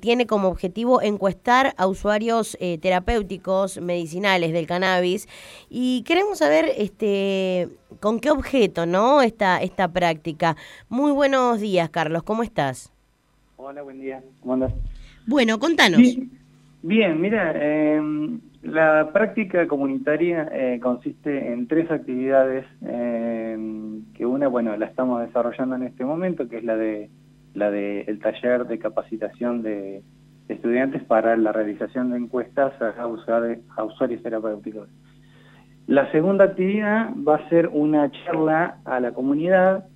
tiene como objetivo encuestar a usuarios eh, terapéuticos, medicinales del cannabis y queremos saber este con qué objeto, ¿no? Esta esta práctica. Muy buenos días, Carlos, ¿cómo estás? Hola, buen día. ¿Cómo andas? Bueno, contanos. Bien, mira, em, la práctica comunitaria eh, consiste en tres actividades em, que una, bueno, la estamos desarrollando en este momento, que es la de la del taller de capacitación de, estudiantes para la realización de encuestas a, usuarios, terapéuticos. La segunda actividad va a ser una charla a la comunidad,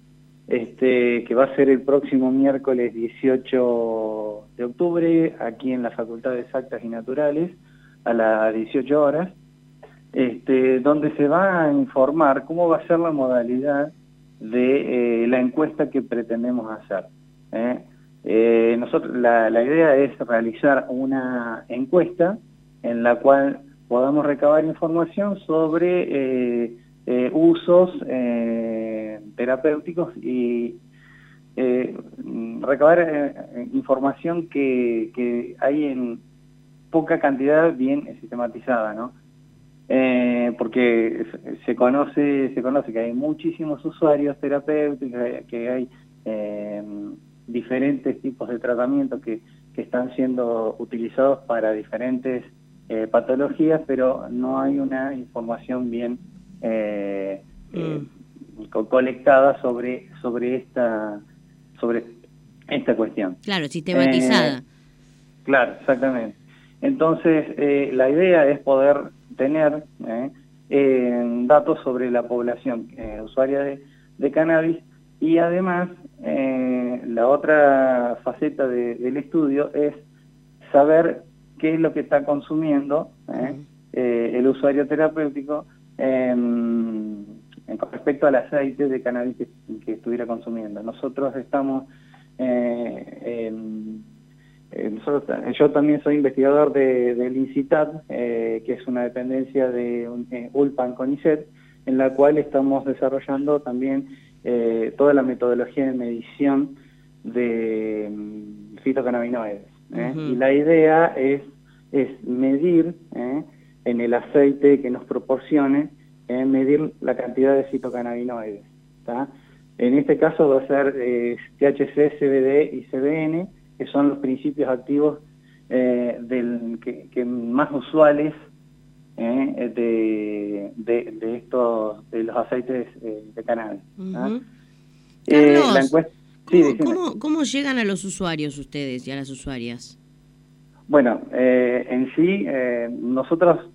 este, que va a ser el próximo miércoles 18 de octubre, aquí en la Facultad de Exactas y Naturales, a las 18 horas, este, donde se va a informar cómo va a ser la modalidad de eh, la encuesta que pretendemos hacer. ¿Eh? Eh, nosotros, la, idea es realizar una encuesta en la cual podamos recabar información sobre eh, usos terapéuticos y recabar información que, hay en poca cantidad bien sistematizada, ¿no? porque se conoce, se conoce que hay muchísimos usuarios terapéuticos, que hay diferentes tipos de tratamientos que, están siendo utilizados para diferentes eh, patologías, pero no hay una información bien eh, eh mm. colectada sobre, sobre, esta, sobre esta cuestión. Claro, sistematizada. Eh, claro, exactamente. Entonces, la idea es poder tener datos sobre la población usuaria de, de cannabis y además, eh, la otra faceta del estudio es saber qué es lo que está consumiendo ¿eh? Eh, el usuario terapéutico con respecto al aceite de cannabis que, estuviera consumiendo. Nosotros estamos, yo también soy investigador del INCITAD, que es una dependencia de ULPAN CONICET, en la cual estamos desarrollando también eh, toda la metodología de medición de mm, fitocannabinoides. ¿eh? Y la idea es, es medir ¿eh? en el aceite que nos proporcione, medir la cantidad de fitocannabinoides. En este caso va a ser THC, CBD y CBN, que son los principios activos del, que, más usuales de, de, estos de los aceites de cannabis. Eh, ¿cómo, llegan a los usuarios ustedes y a las usuarias? Bueno, eh, en sí, eh, nosotros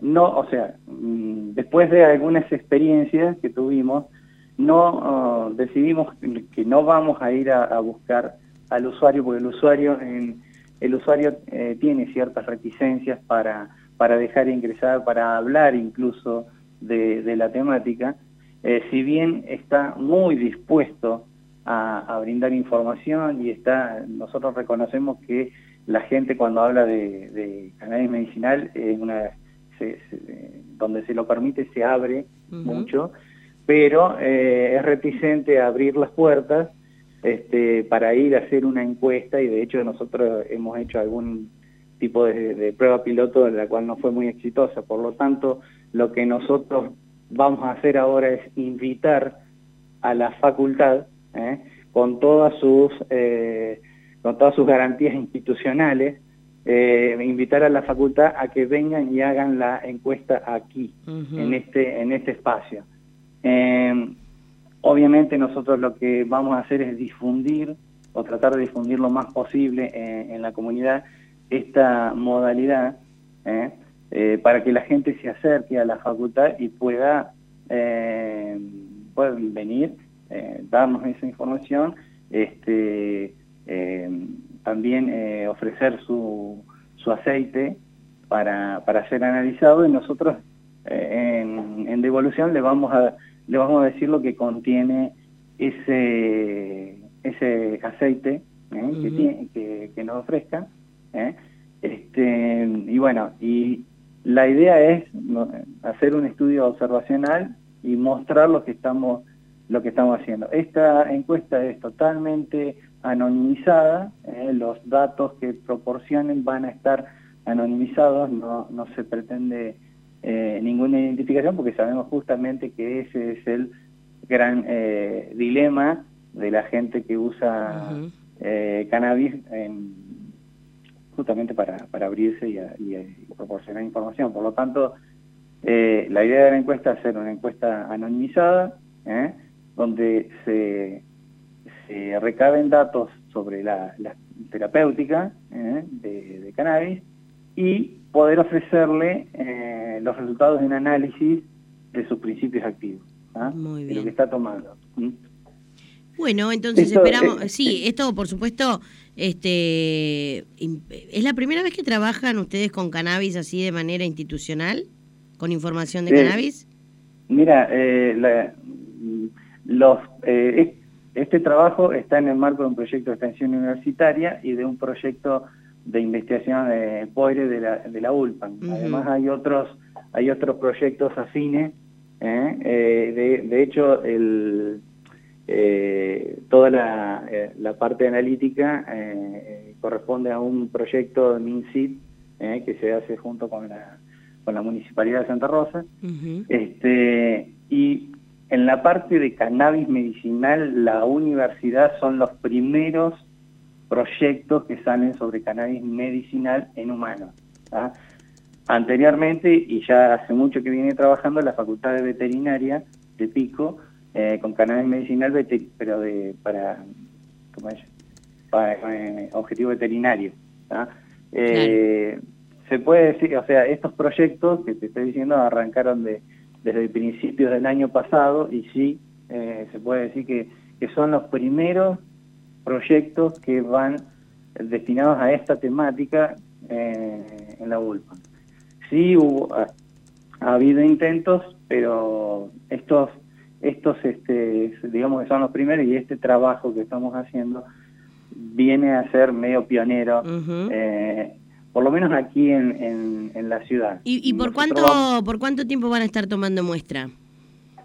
no, o sea, mm, después de algunas experiencias que tuvimos, no oh, decidimos que no vamos a ir a, buscar al usuario, porque el usuario, en, el usuario tiene ciertas reticencias para, para dejar ingresar, para hablar incluso de la temática, eh, si bien está muy dispuesto a, brindar información y está, nosotros reconocemos que la gente cuando habla de, cannabis medicinal, es una, donde se lo permite se abre mucho, pero eh, es reticente a abrir las puertas este, para ir a hacer una encuesta y de hecho nosotros hemos hecho algún tipo de, de prueba piloto la cual no fue muy exitosa. Por lo tanto, lo que nosotros vamos a hacer ahora es invitar a la facultad ¿eh? con todas sus eh, con todas sus garantías institucionales eh, invitar a la facultad a que vengan y hagan la encuesta aquí en este en este espacio obviamente nosotros lo que vamos a hacer es difundir o tratar de difundir lo más posible en la comunidad esta modalidad eh, para que la gente se acerque a la facultad y pueda, eh, venir, eh, darnos esa información, este, también ofrecer su, su aceite para, para ser analizado y nosotros en, devolución le vamos a le vamos a decir lo que contiene ese ese aceite que, que, que, nos ofrezca este, y bueno y la idea es hacer un estudio observacional y mostrar lo que estamos lo que estamos haciendo. Esta encuesta es totalmente anonimizada, eh, los datos que proporcionen van a estar anonimizados, no, no se pretende eh, ninguna identificación porque sabemos justamente que ese es el gran eh, dilema de la gente que usa cannabis justamente para, para abrirse y, y, proporcionar información. Por lo tanto, la idea de la encuesta es hacer una encuesta anonimizada, donde se se recaben datos sobre la, terapéutica eh, de, cannabis y poder ofrecerle eh, los resultados de un análisis de sus principios activos, ¿ah? de lo que está tomando. Bueno, entonces esperamos, sí, esto por supuesto, este, ¿es la primera vez que trabajan ustedes con cannabis así de manera institucional, con información de cannabis? Mira, eh, los, este trabajo está en el marco de un proyecto de extensión universitaria y de un proyecto de investigación de POIRE de la, de la ULPAN. Además hay otros, hay otros proyectos afines. ¿eh? Eh, de, hecho, el, eh, toda la, la, parte analítica corresponde a un proyecto de MINSIT que se hace junto con la, con la Municipalidad de Santa Rosa. este, y en la parte de cannabis medicinal, la universidad son los primeros proyectos que salen sobre cannabis medicinal en humanos. Anteriormente, y ya hace mucho que viene trabajando, la Facultad de Veterinaria de Pico, eh, con cannabis medicinal, pero de, para, ¿cómo es? para eh, objetivo veterinario. Eh, se puede decir, o sea, estos proyectos que te estoy diciendo arrancaron de desde principios del año pasado y sí, eh, se puede decir que, que, son los primeros proyectos que van destinados a esta temática eh, en la ULPA. Sí hubo, ha, habido intentos, pero estos, estos este, digamos que son los primeros y este trabajo que estamos haciendo viene a ser medio pionero por lo menos aquí en, en, la ciudad. ¿Y, por, cuánto, por cuánto tiempo van a estar tomando muestra?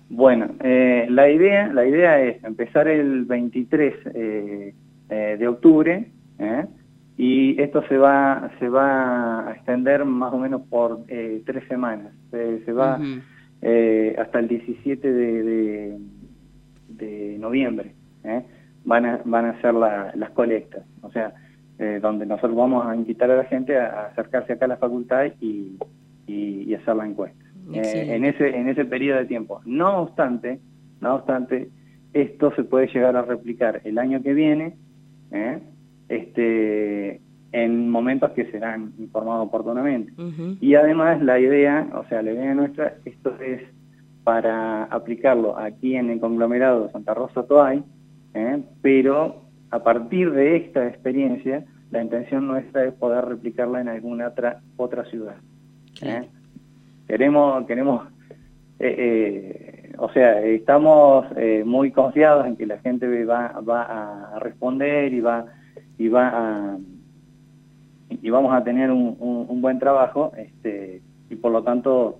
Bueno, eh, la, idea, la idea es empezar el 23 eh, eh, de octubre y esto se va, se va a extender más o menos por tres semanas. se va hasta el 17 de, de, noviembre. Van, a, van a ser las colectas. O sea, donde nosotros vamos a invitar a la gente a, acercarse acá a la facultad y, hacer la encuesta. Eh, en, ese, en ese periodo de tiempo. No obstante, no obstante, esto se puede llegar a replicar el año que viene, ¿eh? este, en momentos que serán informados oportunamente. Y además la idea, o sea, la idea nuestra, esto es para aplicarlo aquí en el conglomerado de Santa Rosa Toay, pero a partir de esta experiencia, la intención nuestra es poder replicarla en alguna otra, otra ciudad. ¿eh? Queremos, queremos eh, eh, o sea, estamos muy confiados en que la gente va, va a responder y va, y va y vamos a tener un, un buen trabajo, este, y por lo tanto,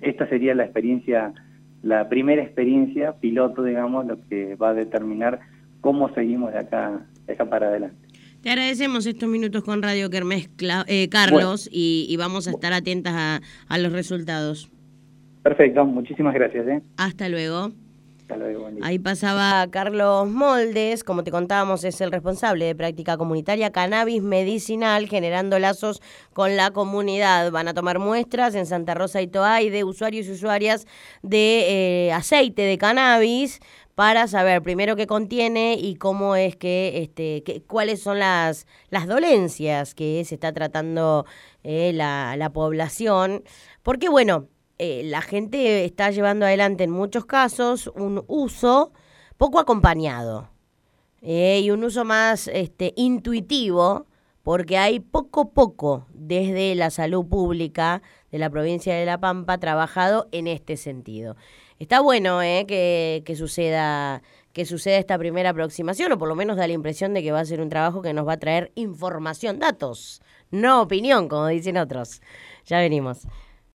esta sería la experiencia, la primera experiencia piloto, digamos, lo que va a determinar cómo seguimos de acá, de acá para adelante. Te agradecemos estos minutos con Radio Kermés, eh, Carlos, y, vamos a estar atentas a, los resultados. Perfecto, muchísimas gracias. ¿eh? Hasta luego. Ahí pasaba Carlos Moldes, como te contábamos, es el responsable de práctica comunitaria cannabis medicinal, generando lazos con la comunidad. Van a tomar muestras en Santa Rosa y Toay de usuarios y usuarias de eh, aceite de cannabis para saber primero qué contiene y cómo es que, este, cuáles son las, las dolencias que se está tratando eh, la, la, población. Porque, bueno, eh, la gente está llevando adelante en muchos casos un uso poco acompañado eh, y un uso más este, intuitivo porque hay poco poco desde la salud pública de la provincia de La Pampa trabajado en este sentido. Está bueno eh, que, que, suceda que suceda esta primera aproximación, o por lo menos da la impresión de que va a ser un trabajo que nos va a traer información, datos, no opinión, como dicen otros. Ya venimos.